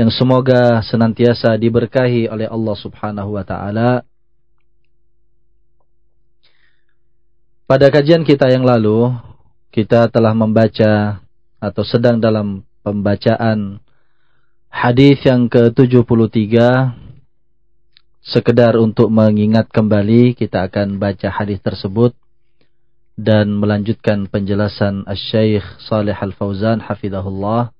yang semoga senantiasa diberkahi oleh Allah Subhanahu wa taala. Pada kajian kita yang lalu, kita telah membaca atau sedang dalam pembacaan hadis yang ke-73 sekedar untuk mengingat kembali kita akan baca hadis tersebut dan melanjutkan penjelasan Asy-Syaikh Al-Fauzan hafizahullah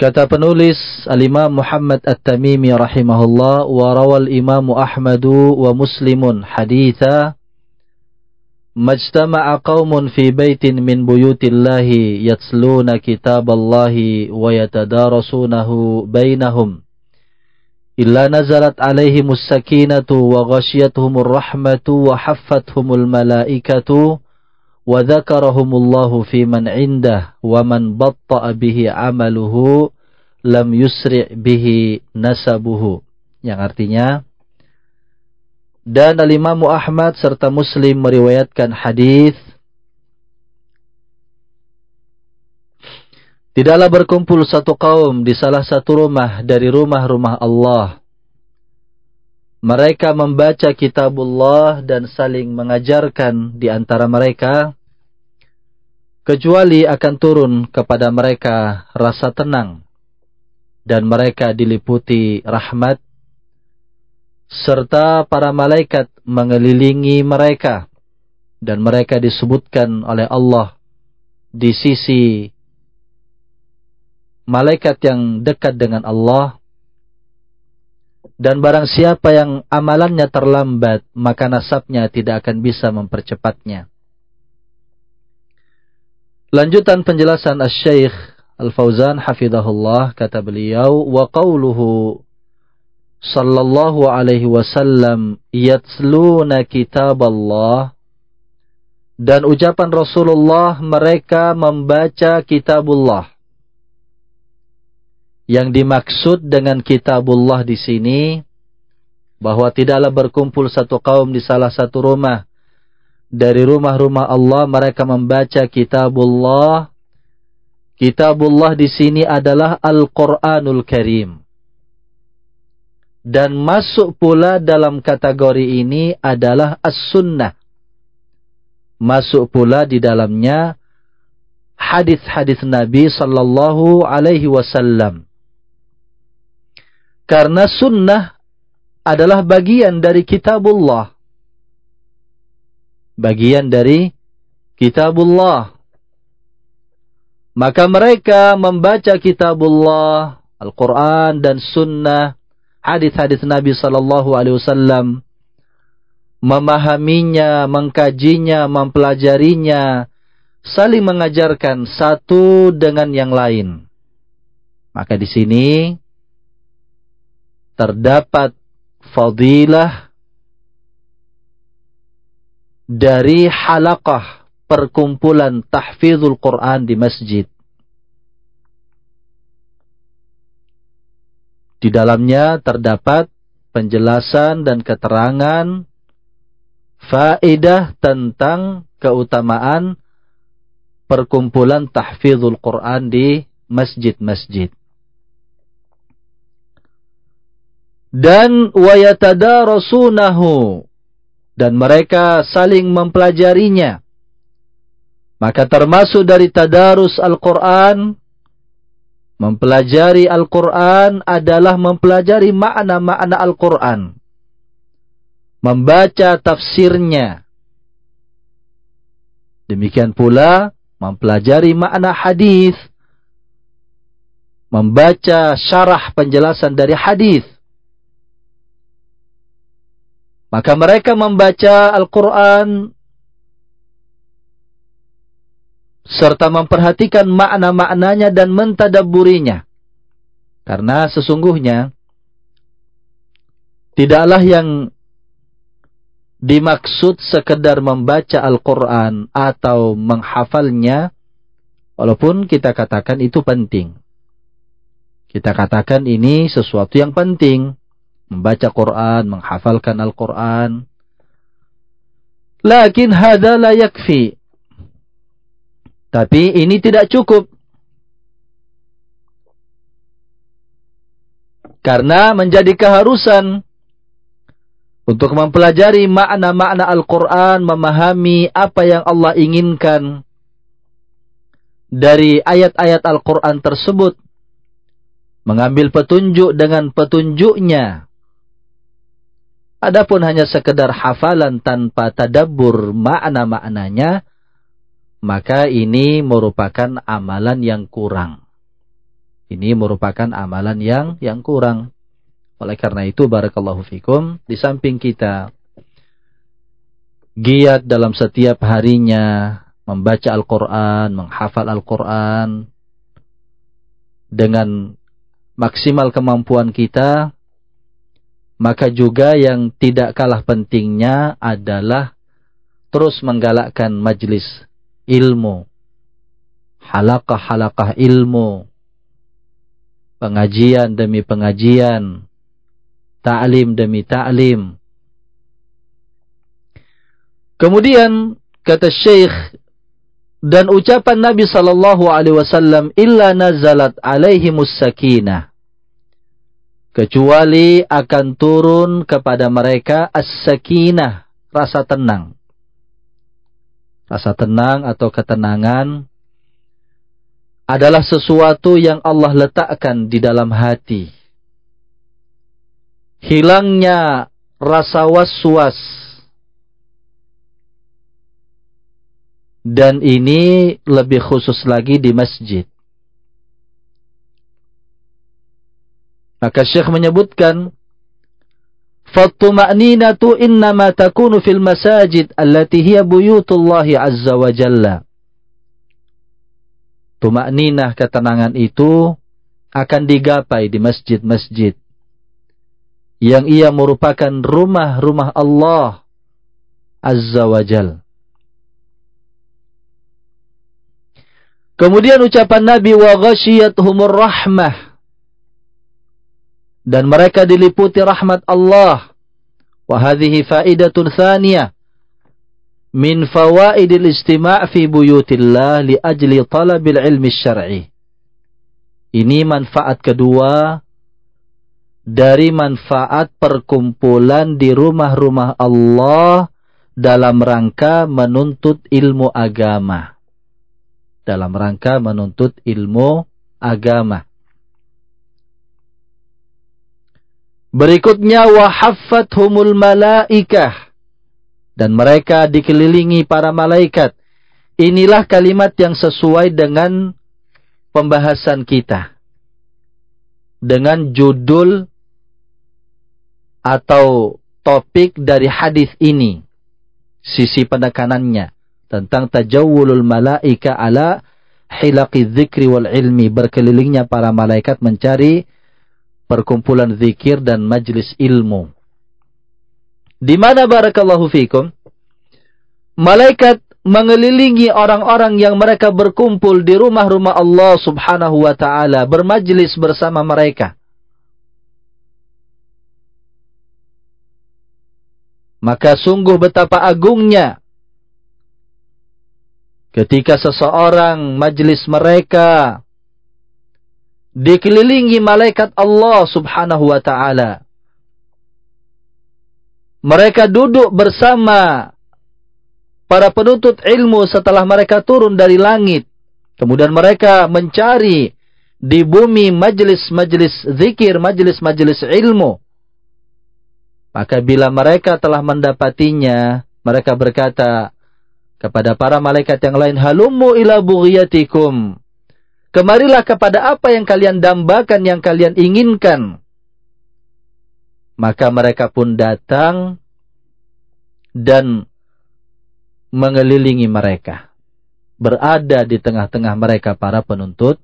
Kata penulis Al-Imam Muhammad At-Tamimi rahimahullah wa rawal Imam Ahmadu wa Muslimun haditha Majtama'a qaumun fi baitin min buyutillahi yatsluna kitaballahi wa yatadarasunahu bainahum. Illa nazalat alaihimus sakinatu wa ghashiyatuhumur rahmatu wa haffathumul malaikatu wa dzakarahumullahu fi man indah wa man batta'a bihi amaluhu lam yusri' bihi nasabuhu yang artinya dan Al-Imam Ahmad serta Muslim meriwayatkan hadis Tidaklah berkumpul satu kaum di salah satu rumah dari rumah-rumah Allah. Mereka membaca kitabullah dan saling mengajarkan di antara mereka kecuali akan turun kepada mereka rasa tenang dan mereka diliputi rahmat serta para malaikat mengelilingi mereka dan mereka disebutkan oleh Allah di sisi malaikat yang dekat dengan Allah dan barang siapa yang amalannya terlambat maka nasabnya tidak akan bisa mempercepatnya. Lanjutan penjelasan Asy-Syaikh Al-Fauzan hafizahullah kata beliau wa qauluhu sallallahu alaihi wasallam yatsluna kitaballah. Dan ucapan Rasulullah mereka membaca kitabullah yang dimaksud dengan kitabullah di sini bahwa tidaklah berkumpul satu kaum di salah satu rumah dari rumah-rumah Allah mereka membaca kitabullah. Kitabullah di sini adalah Al-Qur'anul Karim. Dan masuk pula dalam kategori ini adalah As-Sunnah. Masuk pula di dalamnya hadis-hadis Nabi sallallahu alaihi wasallam. Karena sunnah adalah bagian dari kitabullah bagian dari kitabullah. Maka mereka membaca kitabullah, Al-Quran dan sunnah, hadis-hadis Nabi sallallahu alaihi wasallam memahaminya, mengkajinya, mempelajarinya, saling mengajarkan satu dengan yang lain. Maka di sini terdapat fadilah dari halaqah perkumpulan tahfizul Quran di masjid. Di dalamnya terdapat penjelasan dan keterangan faedah tentang keutamaan perkumpulan tahfizul Quran di masjid-masjid. Dan wayatadarasunahu dan mereka saling mempelajarinya. Maka termasuk dari tadarus Al-Quran Mempelajari Al-Quran adalah mempelajari makna-makna Al-Quran. Membaca tafsirnya. Demikian pula mempelajari makna hadis, membaca syarah penjelasan dari hadis. Maka mereka membaca Al-Quran serta memperhatikan makna-maknanya dan mentadaburinya. Karena sesungguhnya tidaklah yang dimaksud sekedar membaca Al-Quran atau menghafalnya, walaupun kita katakan itu penting. Kita katakan ini sesuatu yang penting. Membaca Quran, menghafalkan Al-Quran. Lakin hada la yakfi. Tapi ini tidak cukup. Karena menjadi keharusan untuk mempelajari makna-makna Al-Quran, memahami apa yang Allah inginkan dari ayat-ayat Al-Quran tersebut, mengambil petunjuk dengan petunjuknya. Adapun hanya sekedar hafalan tanpa tadabbur makna-maknanya, maka ini merupakan amalan yang kurang. Ini merupakan amalan yang yang kurang. Oleh karena itu barakallahu fikum di samping kita giat dalam setiap harinya membaca Al-Qur'an, menghafal Al-Qur'an dengan maksimal kemampuan kita maka juga yang tidak kalah pentingnya adalah terus menggalakkan majlis ilmu, halakah-halakah ilmu, pengajian demi pengajian, ta'lim demi ta'lim. Kemudian kata Syekh dan ucapan Nabi sallallahu alaihi wasallam illa nazalat alaihimus kecuali akan turun kepada mereka as-sakinah rasa tenang Rasa tenang atau ketenangan adalah sesuatu yang Allah letakkan di dalam hati. Hilangnya rasa was-was. Dan ini lebih khusus lagi di masjid. Maka Syekh menyebutkan Fattuma'ninatu innama takunu fil masajid allati hiya buyutullahi azza wa jalla. Tuma'ninah ketenangan itu akan digapai di masjid-masjid. Yang ia merupakan rumah-rumah Allah azza wa jalla. Kemudian ucapan Nabi wa ghasyiyatuhumur rahmah dan mereka diliputi rahmat Allah. Wa hadhihi faidatun thaniyah min fawaidil istima' fi buyutillah li ajli talabil ilmi syar'i. Ini manfaat kedua dari manfaat perkumpulan di rumah-rumah Allah dalam rangka menuntut ilmu agama. Dalam rangka menuntut ilmu agama. Berikutnya humul malaikah dan mereka dikelilingi para malaikat. Inilah kalimat yang sesuai dengan pembahasan kita. Dengan judul atau topik dari hadis ini. Sisi penekanannya tentang tajawulul malaika ala hilaqi dzikri wal ilmi berkelilingnya para malaikat mencari perkumpulan zikir dan majlis ilmu. Di mana barakallahu fikum malaikat mengelilingi orang-orang yang mereka berkumpul di rumah-rumah Allah Subhanahu wa taala bermajlis bersama mereka. Maka sungguh betapa agungnya ketika seseorang majlis mereka dikelilingi malaikat Allah Subhanahu wa taala. Mereka duduk bersama para penuntut ilmu setelah mereka turun dari langit. Kemudian mereka mencari di bumi majlis-majlis zikir, majlis-majlis ilmu. Maka bila mereka telah mendapatinya, mereka berkata kepada para malaikat yang lain, Halummu ila bughiyatikum. Kemarilah kepada apa yang kalian dambakan, yang kalian inginkan. Maka mereka pun datang dan mengelilingi mereka. Berada di tengah-tengah mereka para penuntut,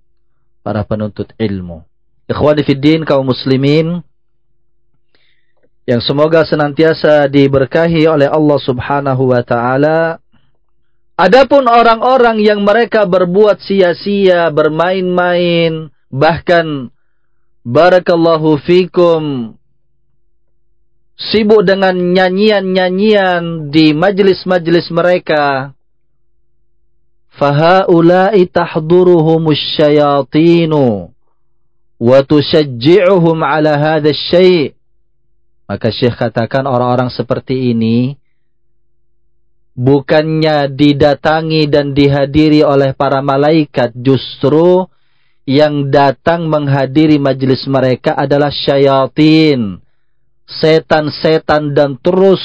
para penuntut ilmu. Ikhwani fiddin kaum muslimin, yang semoga senantiasa diberkahi oleh Allah Subhanahu wa taala. Adapun orang-orang yang mereka berbuat sia-sia, bermain-main, bahkan barakallahu fikum sibuk dengan nyanyian-nyanyian di majlis-majlis mereka. Fahaulai tahduruhumus syayatinu wa tushajji'uhum ala hadha syai' Maka Syekh katakan orang-orang seperti ini bukannya didatangi dan dihadiri oleh para malaikat justru yang datang menghadiri majelis mereka adalah syayatin setan-setan dan terus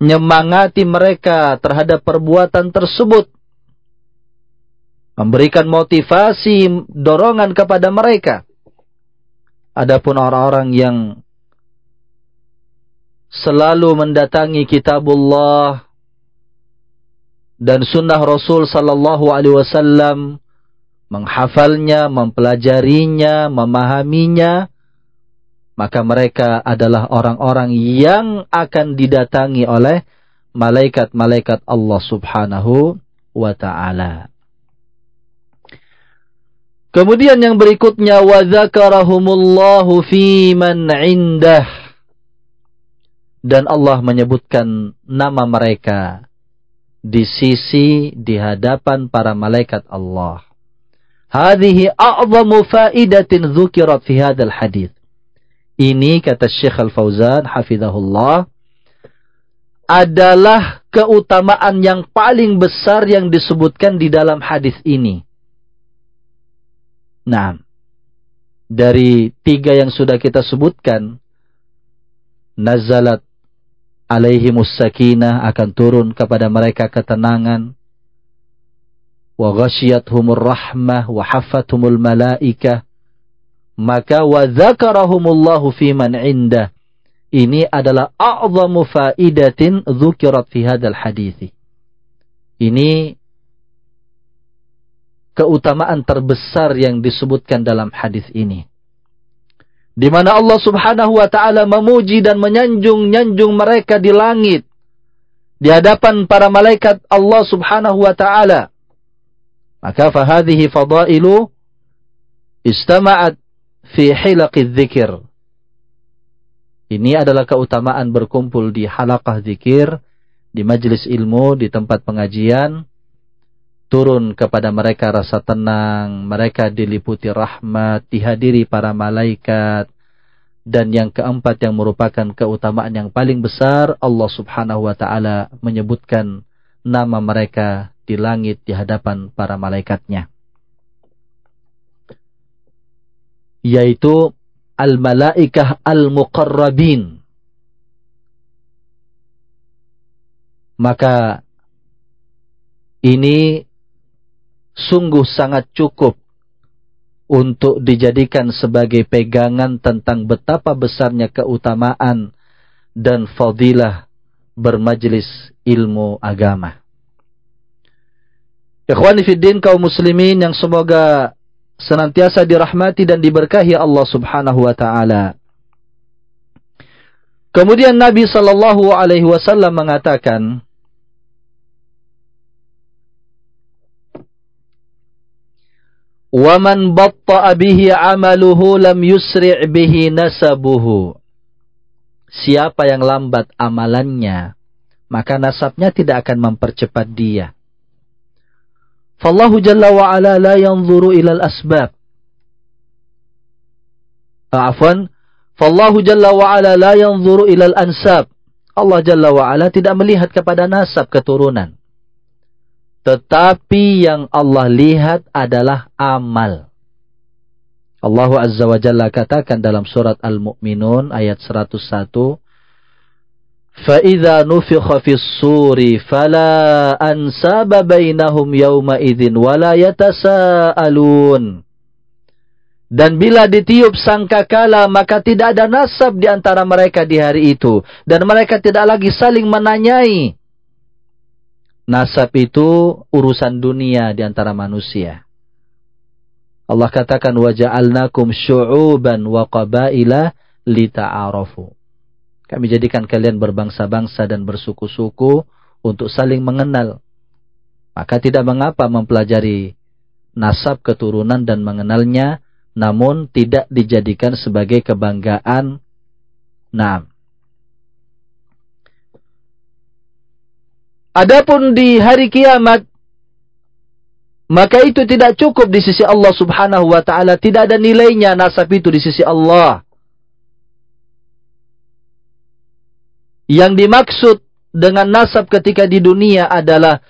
menyemangati mereka terhadap perbuatan tersebut. Memberikan motivasi dorongan kepada mereka. Adapun orang-orang yang selalu mendatangi kitabullah dan sunnah Rasul sallallahu alaihi wasallam menghafalnya, mempelajarinya, memahaminya, maka mereka adalah orang-orang yang akan didatangi oleh malaikat-malaikat Allah Subhanahu wa taala. Kemudian yang berikutnya wa dzakarahumullahu fi man 'indah dan Allah menyebutkan nama mereka di sisi di hadapan para malaikat Allah. Hadhihi a'zamu faidatin dzukirat fi hadzal hadis. Ini kata Syekh Al-Fauzan hafizahullah adalah keutamaan yang paling besar yang disebutkan di dalam hadis ini. Nah, dari tiga yang sudah kita sebutkan, nazalat alaihimus sakinah akan turun kepada mereka ketenangan. Wa ghasyiyatuhumur rahmah wa haffathumul malaikah. Maka wa dzakarahumullahu fi man indah. Ini adalah a'zamu faidatin dzukirat fi hadzal hadis ini keutamaan terbesar yang disebutkan dalam hadis ini di mana Allah Subhanahu wa taala memuji dan menyanjung-nyanjung mereka di langit di hadapan para malaikat Allah Subhanahu wa taala. Maka fahadhihi fadailu istama'at fi hilaqi dzikir. Ini adalah keutamaan berkumpul di halaqah zikir, di majlis ilmu, di tempat pengajian, turun kepada mereka rasa tenang, mereka diliputi rahmat, dihadiri para malaikat, dan yang keempat yang merupakan keutamaan yang paling besar, Allah subhanahu wa ta'ala menyebutkan nama mereka di langit di hadapan para malaikatnya. Yaitu al-malaikah al-muqarrabin. Maka ini sungguh sangat cukup untuk dijadikan sebagai pegangan tentang betapa besarnya keutamaan dan fadilah bermajlis ilmu agama. Ikhwani fiddin kaum muslimin yang semoga senantiasa dirahmati dan diberkahi Allah Subhanahu wa taala. Kemudian Nabi sallallahu alaihi wasallam mengatakan, Waman بَطَّأَ بِهِ amaluhu lam يُسْرِعْ bihi nasabuhu. Siapa yang lambat amalannya, maka nasabnya tidak akan mempercepat dia. فَاللَّهُ جَلَّ wa ala la إِلَى الْأَسْبَابِ asbab. Ah, afwan, فَاللَّهُ جَلَّ wa ala la إِلَى الْأَنْسَابِ ansab. Allah jalla wa ala tidak melihat kepada nasab keturunan. Tetapi yang Allah lihat adalah amal. Allah Azza wa Jalla katakan dalam surat Al-Mu'minun ayat 101 فَإِذَا نُفِخَ فِي الصُّورِ فَلَا أَنْسَابَ بَيْنَهُمْ يَوْمَئِذٍ وَلَا يَتَسَاءَلُونَ Dan bila ditiup sangkakala maka tidak ada nasab di antara mereka di hari itu dan mereka tidak lagi saling menanyai. Nasab itu urusan dunia di antara manusia. Allah katakan waja'alnakum syu'uban wa qabaila lita'arafu. Kami jadikan kalian berbangsa-bangsa dan bersuku-suku untuk saling mengenal. Maka tidak mengapa mempelajari nasab keturunan dan mengenalnya, namun tidak dijadikan sebagai kebanggaan. Nah, Adapun di hari kiamat maka itu tidak cukup di sisi Allah Subhanahu wa taala, tidak ada nilainya nasab itu di sisi Allah. Yang dimaksud dengan nasab ketika di dunia adalah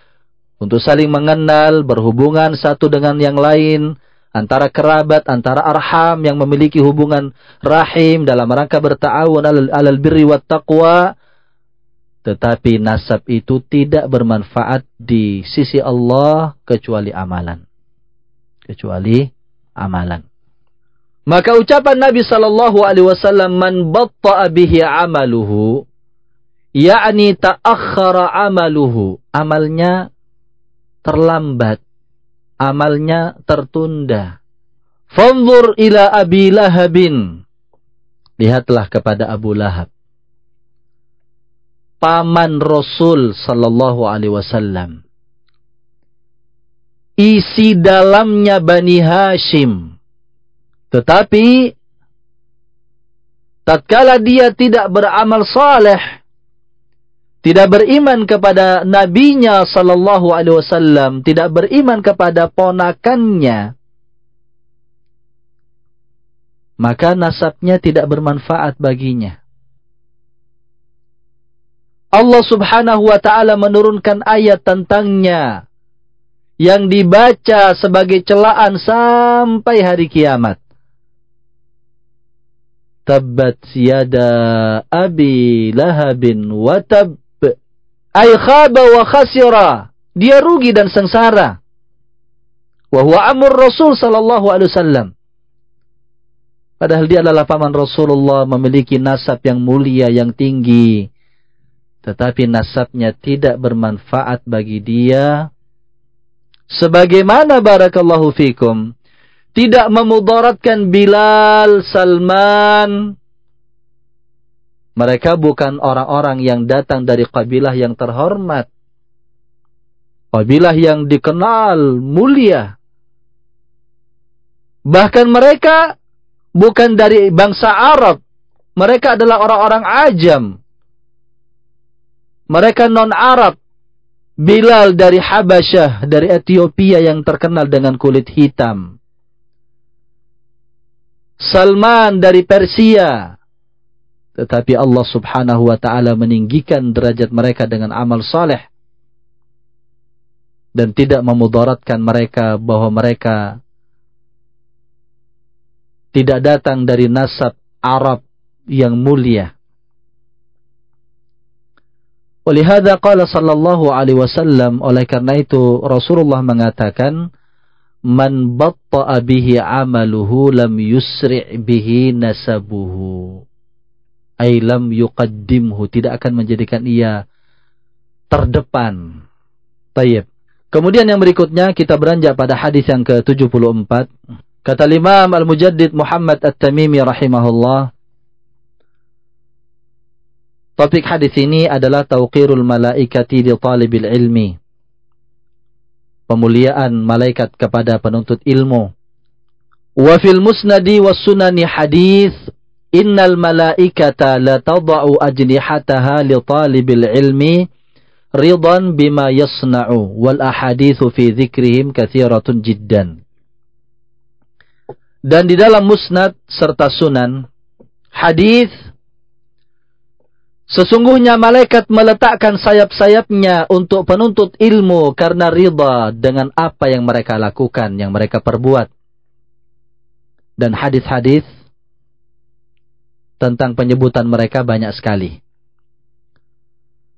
untuk saling mengenal, berhubungan satu dengan yang lain, antara kerabat, antara arham yang memiliki hubungan rahim dalam rangka bertawun alal, birri wat taqwa tetapi nasab itu tidak bermanfaat di sisi Allah kecuali amalan. Kecuali amalan. Maka ucapan Nabi sallallahu alaihi wasallam man batta'a bihi amaluhu yakni ta'akhkhara amaluhu, amalnya terlambat, amalnya tertunda. Fanzur ila Abi Lahabin. Lihatlah kepada Abu Lahab paman Rasul sallallahu alaihi wasallam. Isi dalamnya Bani Hashim. Tetapi tatkala dia tidak beramal saleh, tidak beriman kepada nabinya sallallahu alaihi wasallam, tidak beriman kepada ponakannya, maka nasabnya tidak bermanfaat baginya. Allah subhanahu wa ta'ala menurunkan ayat tentangnya yang dibaca sebagai celaan sampai hari kiamat. Tabbat yada abi lahabin wa tab ay khaba wa khasira. Dia rugi dan sengsara. Wa huwa amur Rasul sallallahu alaihi wasallam. Padahal dia adalah paman Rasulullah memiliki nasab yang mulia yang tinggi tetapi nasabnya tidak bermanfaat bagi dia. Sebagaimana barakallahu fikum tidak memudaratkan Bilal, Salman. Mereka bukan orang-orang yang datang dari kabilah yang terhormat. Kabilah yang dikenal mulia. Bahkan mereka bukan dari bangsa Arab. Mereka adalah orang-orang ajam mereka non-Arab. Bilal dari Habasyah, dari Ethiopia yang terkenal dengan kulit hitam. Salman dari Persia. Tetapi Allah subhanahu wa ta'ala meninggikan derajat mereka dengan amal saleh. Dan tidak memudaratkan mereka bahwa mereka tidak datang dari nasab Arab yang mulia. Walihada qala sallallahu alaihi wasallam oleh karena itu Rasulullah mengatakan man batta'a bihi amaluhu lam yusri' bihi nasabuhu. Ailam yuqaddimhu. Tidak akan menjadikan ia terdepan. Tayyib. Kemudian yang berikutnya kita beranjak pada hadis yang ke-74. Kata Imam Al-Mujaddid Muhammad At-Tamimi rahimahullah. Topik hadis ini adalah tauqirul malaikati li talibil ilmi. Pemuliaan malaikat kepada penuntut ilmu. Wa fil musnadi was sunani hadis innal malaikata la tada'u ajnihataha li talibil ilmi ridan bima yasna'u wal ahadithu fi dzikrihim katsiratun jiddan. Dan di dalam musnad serta sunan hadis Sesungguhnya malaikat meletakkan sayap-sayapnya untuk penuntut ilmu karena ridha dengan apa yang mereka lakukan, yang mereka perbuat. Dan hadis-hadis tentang penyebutan mereka banyak sekali.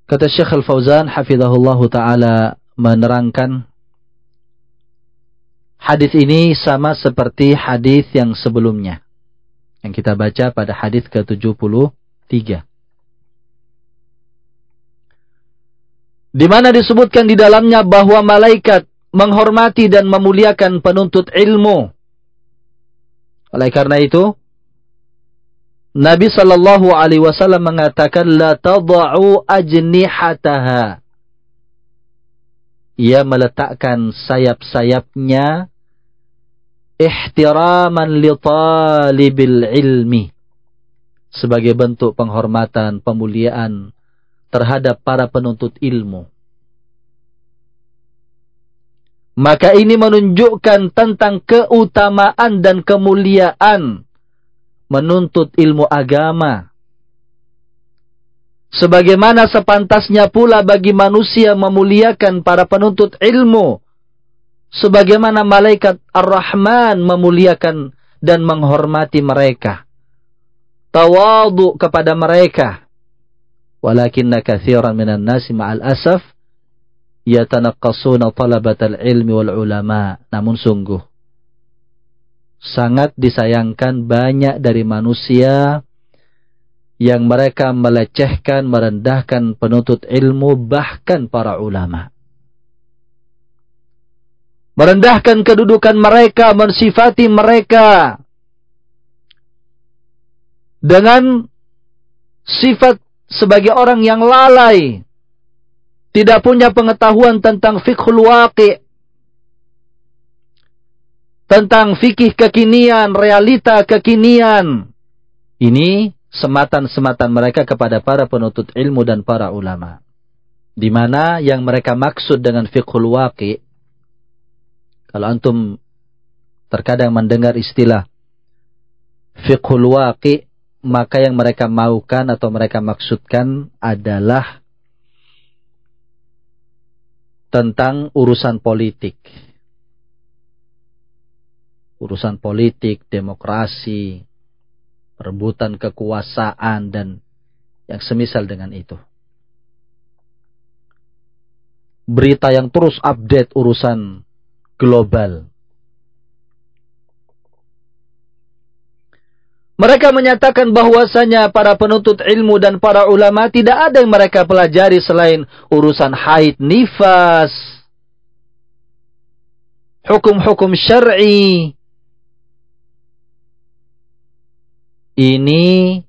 Kata Syekh Al-Fauzan hafizahullah taala menerangkan hadis ini sama seperti hadis yang sebelumnya yang kita baca pada hadis ke-73. Di mana disebutkan di dalamnya bahwa malaikat menghormati dan memuliakan penuntut ilmu. Oleh karena itu, Nabi sallallahu alaihi wasallam mengatakan la tad'u ajnihataha. Ia meletakkan sayap-sayapnya ihtiraman li talibil ilmi sebagai bentuk penghormatan, pemuliaan terhadap para penuntut ilmu. Maka ini menunjukkan tentang keutamaan dan kemuliaan menuntut ilmu agama. Sebagaimana sepantasnya pula bagi manusia memuliakan para penuntut ilmu. Sebagaimana malaikat Ar-Rahman memuliakan dan menghormati mereka. Tawadu kepada mereka. Walakinna kathiran minan nasi ma'al asaf yatanaqqasuna talabatal ilmi wal ulama. Namun sungguh sangat disayangkan banyak dari manusia yang mereka melecehkan, merendahkan penuntut ilmu, bahkan para ulama. Merendahkan kedudukan mereka, mensifati mereka dengan sifat sebagai orang yang lalai, tidak punya pengetahuan tentang fikhul waqi', tentang fikih kekinian, realita kekinian. Ini sematan-sematan mereka kepada para penuntut ilmu dan para ulama. Di mana yang mereka maksud dengan fiqhul waqi kalau antum terkadang mendengar istilah fiqhul waqi maka yang mereka maukan atau mereka maksudkan adalah tentang urusan politik urusan politik, demokrasi, perebutan kekuasaan dan yang semisal dengan itu. Berita yang terus update urusan global. Mereka menyatakan bahwasanya para penuntut ilmu dan para ulama tidak ada yang mereka pelajari selain urusan haid nifas, hukum-hukum syar'i, ini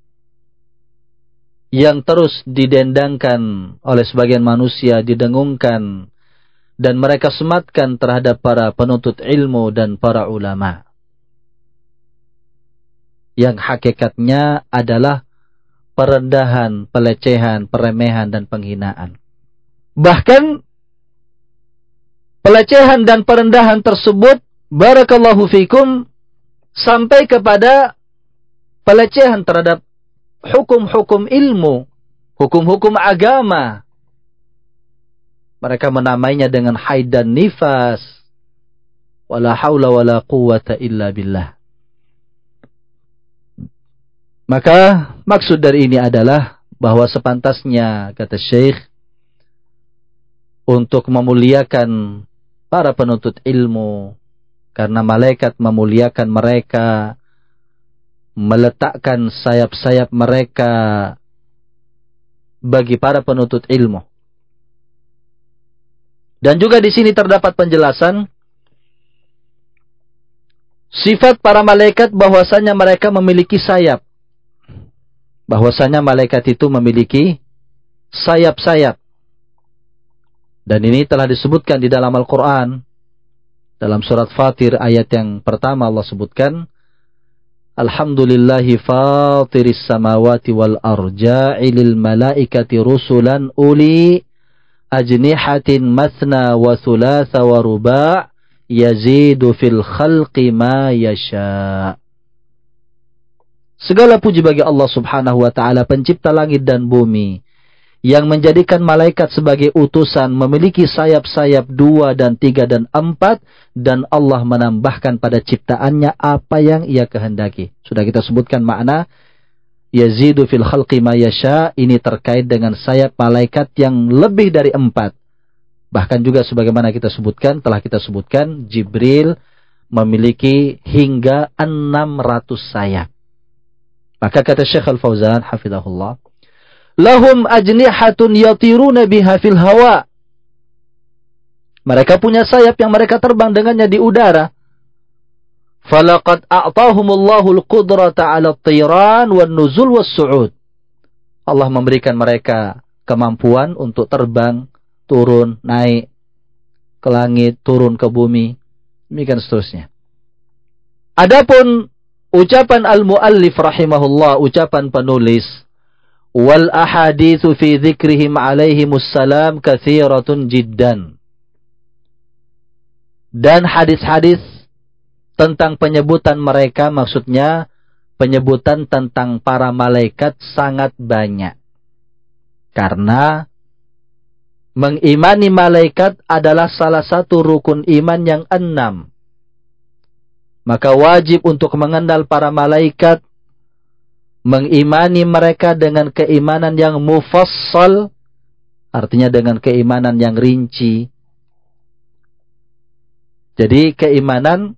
yang terus didendangkan oleh sebagian manusia, didengungkan, dan mereka sematkan terhadap para penuntut ilmu dan para ulama. Yang hakikatnya adalah perendahan, pelecehan, peremehan, dan penghinaan. Bahkan, pelecehan dan perendahan tersebut, barakallahu fikum, sampai kepada pelecehan terhadap hukum-hukum ilmu, hukum-hukum agama. Mereka menamainya dengan haid dan nifas. Wala haula wala quwata illa billah. Maka maksud dari ini adalah bahwa sepantasnya kata Syekh untuk memuliakan para penuntut ilmu karena malaikat memuliakan mereka meletakkan sayap-sayap mereka bagi para penuntut ilmu. Dan juga di sini terdapat penjelasan sifat para malaikat bahwasanya mereka memiliki sayap. Bahwasanya malaikat itu memiliki sayap-sayap. Dan ini telah disebutkan di dalam Al-Quran. Dalam surat Fatir ayat yang pertama Allah sebutkan. Alhamdulillahi fatiris samawati wal arja'ilil malaikati rusulan uli ajnihatin mathna wa thulatha wa ruba' yazidu fil khalqi ma yasha. Segala puji bagi Allah Subhanahu wa taala pencipta langit dan bumi yang menjadikan malaikat sebagai utusan memiliki sayap-sayap dua dan tiga dan empat dan Allah menambahkan pada ciptaannya apa yang ia kehendaki. Sudah kita sebutkan makna yazidu fil khalqi ma yasha ini terkait dengan sayap malaikat yang lebih dari empat. Bahkan juga sebagaimana kita sebutkan, telah kita sebutkan Jibril memiliki hingga 600 sayap. Maka kata Syekh Al-Fauzan hafizahullah, lahum ajnihatun yatiruna biha fil hawa. Mereka punya sayap yang mereka terbang dengannya di udara. Falaqad a'tahumullahu al-qudrata 'ala at-tiran wan nuzul was su'ud. Allah memberikan mereka kemampuan untuk terbang, turun, naik ke langit, turun ke bumi, demikian seterusnya. Adapun ucapan al-muallif rahimahullah, ucapan penulis wal ahaditsu fi dzikrihim alaihimus salam katsiratun jiddan. Dan hadis-hadis tentang penyebutan mereka maksudnya penyebutan tentang para malaikat sangat banyak. Karena mengimani malaikat adalah salah satu rukun iman yang enam. Maka wajib untuk mengenal para malaikat mengimani mereka dengan keimanan yang mufassal, artinya dengan keimanan yang rinci. Jadi keimanan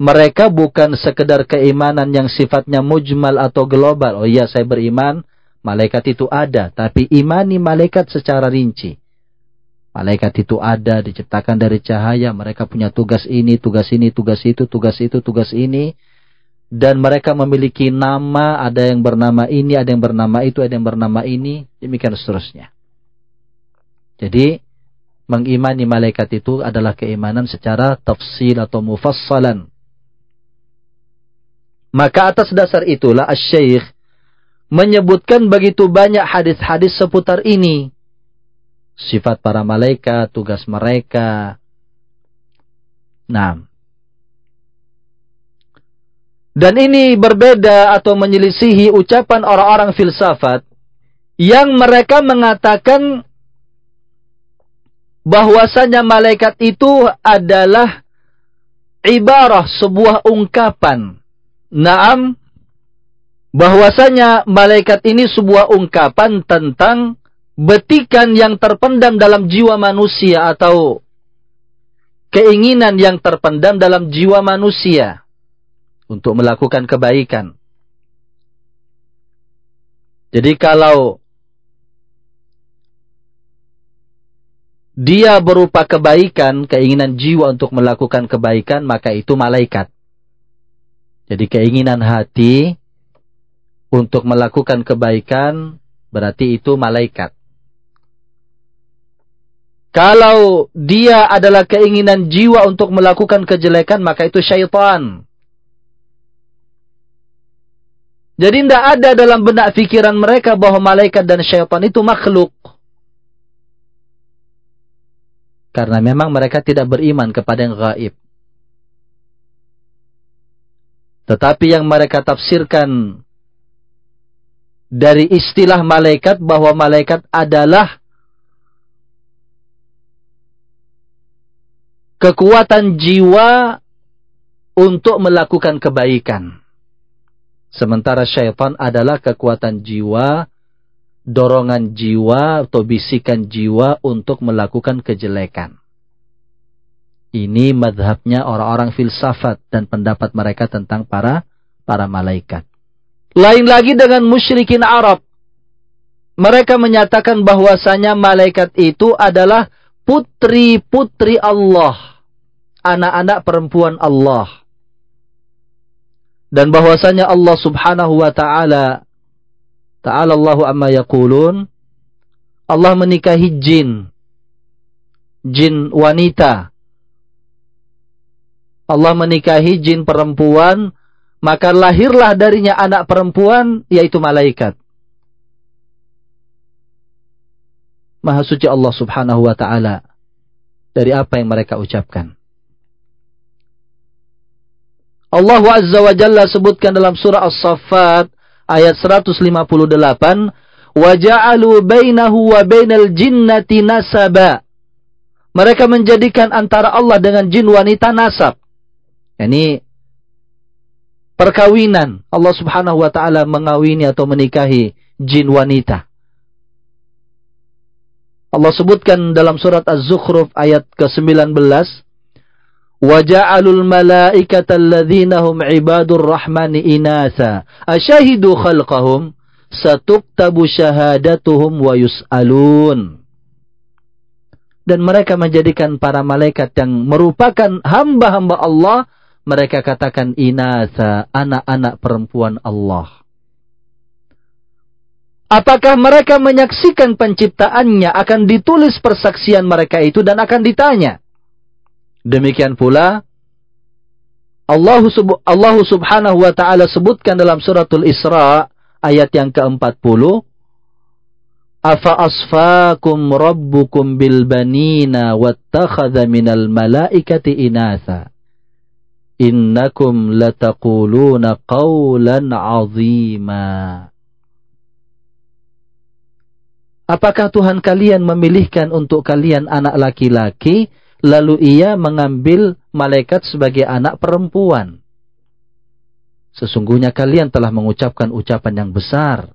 mereka bukan sekedar keimanan yang sifatnya mujmal atau global. Oh iya saya beriman, malaikat itu ada. Tapi imani malaikat secara rinci. Malaikat itu ada, diciptakan dari cahaya. Mereka punya tugas ini, tugas ini, tugas itu, tugas itu, tugas ini dan mereka memiliki nama, ada yang bernama ini, ada yang bernama itu, ada yang bernama ini, demikian seterusnya. Jadi, mengimani malaikat itu adalah keimanan secara tafsil atau mufassalan. Maka atas dasar itulah Asy-Syaikh menyebutkan begitu banyak hadis-hadis seputar ini. Sifat para malaikat, tugas mereka. Nah, dan ini berbeda atau menyelisihi ucapan orang-orang filsafat yang mereka mengatakan bahwasanya malaikat itu adalah ibarah sebuah ungkapan. Naam bahwasanya malaikat ini sebuah ungkapan tentang betikan yang terpendam dalam jiwa manusia atau keinginan yang terpendam dalam jiwa manusia untuk melakukan kebaikan. Jadi kalau dia berupa kebaikan, keinginan jiwa untuk melakukan kebaikan, maka itu malaikat. Jadi keinginan hati untuk melakukan kebaikan berarti itu malaikat. Kalau dia adalah keinginan jiwa untuk melakukan kejelekan, maka itu syaitan. Jadi tidak ada dalam benak pikiran mereka bahwa malaikat dan syaitan itu makhluk. Karena memang mereka tidak beriman kepada yang gaib. Tetapi yang mereka tafsirkan dari istilah malaikat bahwa malaikat adalah kekuatan jiwa untuk melakukan kebaikan. Sementara syaitan adalah kekuatan jiwa, dorongan jiwa atau bisikan jiwa untuk melakukan kejelekan. Ini madhabnya orang-orang filsafat dan pendapat mereka tentang para para malaikat. Lain lagi dengan musyrikin Arab. Mereka menyatakan bahwasanya malaikat itu adalah putri-putri Allah. Anak-anak perempuan Allah. Dan bahwasanya Allah subhanahu wa ta'ala. Ta'ala Allahu amma yakulun. Allah menikahi jin. Jin wanita. Allah menikahi jin perempuan maka lahirlah darinya anak perempuan yaitu malaikat. Maha suci Allah Subhanahu wa taala dari apa yang mereka ucapkan. Allah Azza wa Jalla sebutkan dalam surah As-Saffat ayat 158, "Wa ja'alu bainahu wa bainal jinnati nasaba." Mereka menjadikan antara Allah dengan jin wanita nasab. Yani perkawinan. Allah Subhanahu wa taala mengawini atau menikahi jin wanita. Allah sebutkan dalam surat Az-Zukhruf ayat ke-19, "Wa ja'alul malaikata alladzina hum ibadur rahmani inasa, asyahidu khalqahum, satuktabu syahadatuhum wa yus'alun." Dan mereka menjadikan para malaikat yang merupakan hamba-hamba Allah mereka katakan inasa, anak-anak perempuan Allah. Apakah mereka menyaksikan penciptaannya akan ditulis persaksian mereka itu dan akan ditanya. Demikian pula Allah, sub Allah subhanahu wa ta'ala sebutkan dalam suratul Isra ayat yang ke-40. Afa asfakum rabbukum bil banina wattakhadha minal malaikati inatha innakum lataquluna qawlan azima. Apakah Tuhan kalian memilihkan untuk kalian anak laki-laki, lalu ia mengambil malaikat sebagai anak perempuan? Sesungguhnya kalian telah mengucapkan ucapan yang besar.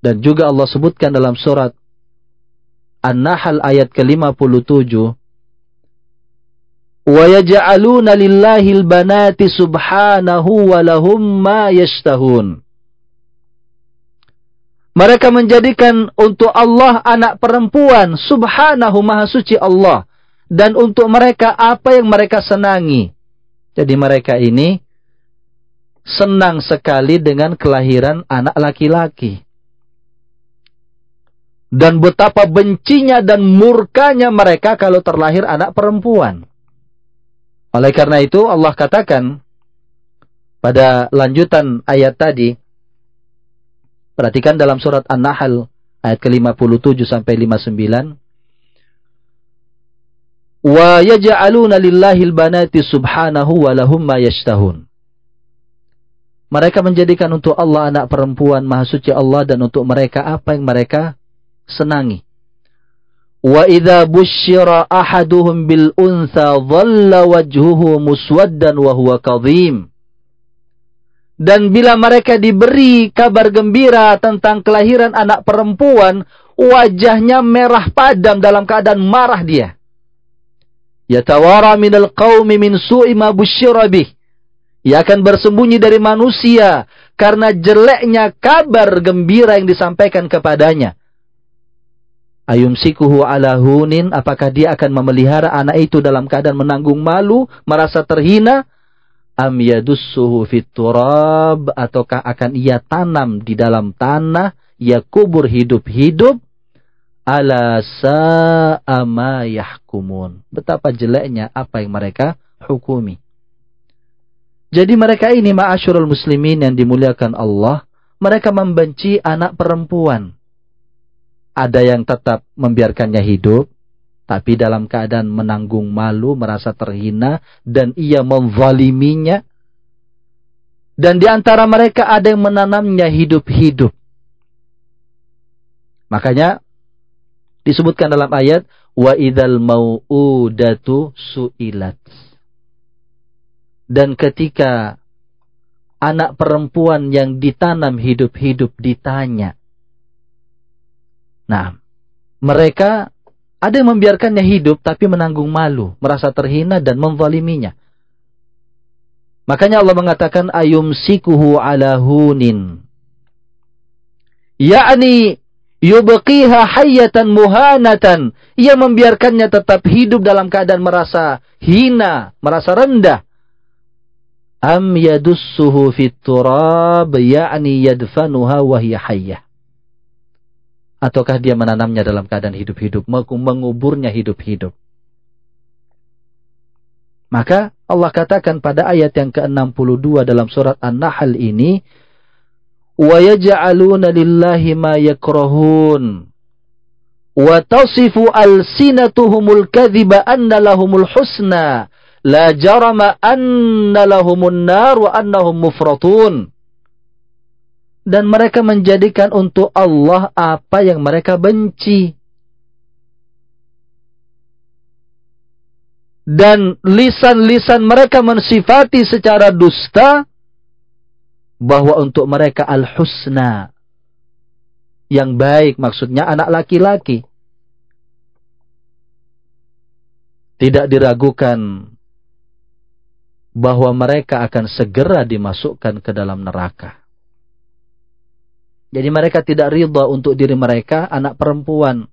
Dan juga Allah sebutkan dalam surat An-Nahl ayat ke-57, wa yaj'aluna lillahil banati subhanahu wa lahum ma yashtahun. Mereka menjadikan untuk Allah anak perempuan, subhanahu maha suci Allah. Dan untuk mereka apa yang mereka senangi. Jadi mereka ini senang sekali dengan kelahiran anak laki-laki. Dan betapa bencinya dan murkanya mereka kalau terlahir anak perempuan. Oleh karena itu Allah katakan pada lanjutan ayat tadi perhatikan dalam surat An-Nahl ayat ke-57 sampai 59 wa yaj'aluna lillahil banati subhanahu wa lahum ma yashtahun. Mereka menjadikan untuk Allah anak perempuan maha suci Allah dan untuk mereka apa yang mereka senangi. Wa idza busyira ahaduhum bil untha dhalla wajhuhu muswaddan wa huwa kadhim. Dan bila mereka diberi kabar gembira tentang kelahiran anak perempuan, wajahnya merah padam dalam keadaan marah dia. Yatawara minal qawmi min su'i ma busyira bih. Ia akan bersembunyi dari manusia karena jeleknya kabar gembira yang disampaikan kepadanya. Ayumsikuhu ala hunin, apakah dia akan memelihara anak itu dalam keadaan menanggung malu, merasa terhina? Am yadussuhu fit ataukah akan ia tanam di dalam tanah, ia kubur hidup-hidup? Ala sa'ama yahkumun. Betapa jeleknya apa yang mereka hukumi. Jadi mereka ini ma'asyurul muslimin yang dimuliakan Allah, mereka membenci anak perempuan ada yang tetap membiarkannya hidup, tapi dalam keadaan menanggung malu, merasa terhina, dan ia memvaliminya. Dan di antara mereka ada yang menanamnya hidup-hidup. Makanya disebutkan dalam ayat wa idzal mau'udatu su'ilat. Dan ketika anak perempuan yang ditanam hidup-hidup ditanya, Nah, mereka ada yang membiarkannya hidup tapi menanggung malu, merasa terhina dan memvaliminya. Makanya Allah mengatakan ayum sikuhu ala hunin. Yakni yubqiha hayyatan muhanatan. Ia membiarkannya tetap hidup dalam keadaan merasa hina, merasa rendah. Am yadussuhu fit turab yakni yadfanuha wa hiya hayyah ataukah dia menanamnya dalam keadaan hidup-hidup, menguburnya hidup-hidup. Maka Allah katakan pada ayat yang ke-62 dalam surat An-Nahl ini, وَيَجَعَلُونَ لِلَّهِ مَا يَكْرَهُونَ وَتَصِفُ أَلْسِنَتُهُمُ الْكَذِبَ أَنَّ لَهُمُ kadhiba لَا جَرَمَ husna, la jarama وَأَنَّهُمْ مُفْرَطُونَ wa. Dan mereka menjadikan untuk Allah apa yang mereka benci. Dan lisan-lisan mereka mensifati secara dusta bahwa untuk mereka al-husna yang baik maksudnya anak laki-laki tidak diragukan bahwa mereka akan segera dimasukkan ke dalam neraka. Jadi mereka tidak ridha untuk diri mereka anak perempuan.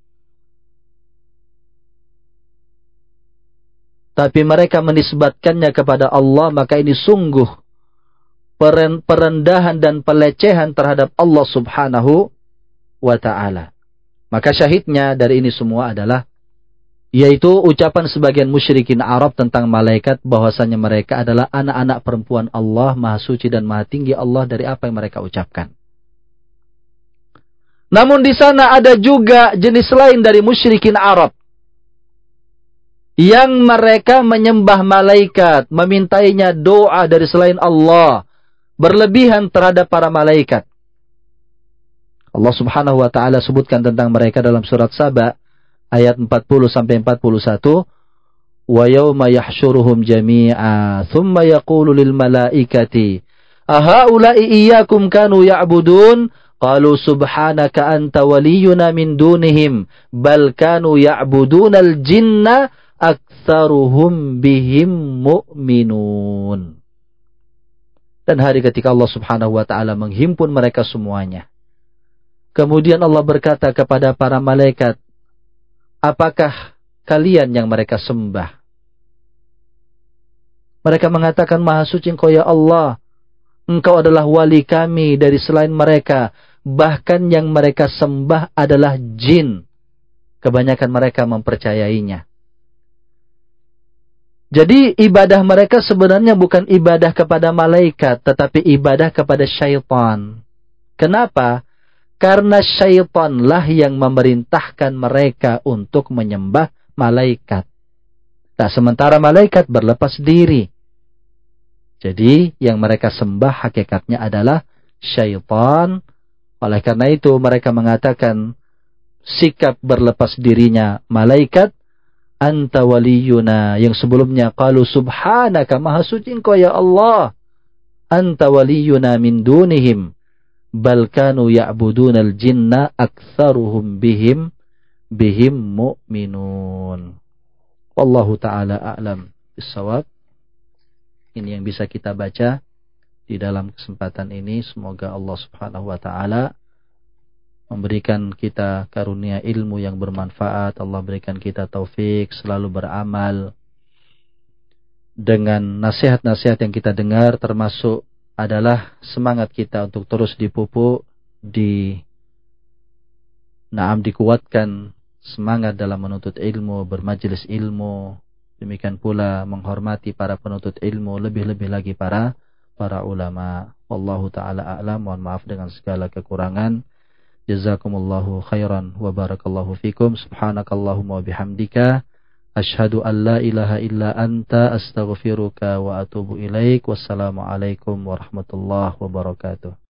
Tapi mereka menisbatkannya kepada Allah maka ini sungguh perendahan dan pelecehan terhadap Allah Subhanahu wa taala. Maka syahidnya dari ini semua adalah yaitu ucapan sebagian musyrikin Arab tentang malaikat bahwasanya mereka adalah anak-anak perempuan Allah Maha Suci dan Maha Tinggi Allah dari apa yang mereka ucapkan. Namun di sana ada juga jenis lain dari musyrikin Arab. Yang mereka menyembah malaikat, memintainya doa dari selain Allah, berlebihan terhadap para malaikat. Allah Subhanahu wa taala sebutkan tentang mereka dalam surat Saba ayat 40 sampai 41 wa yauma yahsyuruhum jami'a thumma yaqulu lil malaikati ahaula'i iyyakum kanu ya'budun qalu subhanaka anta waliyuna min dunihim bal kanu ya'budunal jinna aktsaruhum bihim mu'minun dan hari ketika Allah Subhanahu wa taala menghimpun mereka semuanya. Kemudian Allah berkata kepada para malaikat, "Apakah kalian yang mereka sembah?" Mereka mengatakan, "Maha suci Engkau ya Allah. Engkau adalah wali kami dari selain mereka, bahkan yang mereka sembah adalah jin." Kebanyakan mereka mempercayainya. Jadi ibadah mereka sebenarnya bukan ibadah kepada malaikat, tetapi ibadah kepada syaitan. Kenapa? Karena syaitanlah yang memerintahkan mereka untuk menyembah malaikat. Nah, sementara malaikat berlepas diri. Jadi, yang mereka sembah hakikatnya adalah syaitan. Oleh karena itu, mereka mengatakan sikap berlepas dirinya malaikat anta waliyuna. Yang sebelumnya qalu subhanaka maha suci engkau ya Allah. Anta waliyuna min dunihim. Bal kanu ya'buduna al-jinna aktsaruhum bihim bihim mu'minun. Wallahu taala a'lam. Bisawab ini yang bisa kita baca di dalam kesempatan ini semoga Allah Subhanahu wa taala memberikan kita karunia ilmu yang bermanfaat. Allah berikan kita taufik selalu beramal dengan nasihat-nasihat yang kita dengar termasuk adalah semangat kita untuk terus dipupuk di naam dikuatkan semangat dalam menuntut ilmu, bermajelis ilmu, demikian pula menghormati para penuntut ilmu, lebih-lebih lagi para para ulama. Wallahu taala a'lam. Mohon maaf dengan segala kekurangan. Jazakumullahu khairan wa barakallahu fikum. Subhanakallahumma wa bihamdika. Ashhadu an la ilaha illa anta astaghfiruka wa atubu ilaik. Wassalamualaikum warahmatullahi wabarakatuh.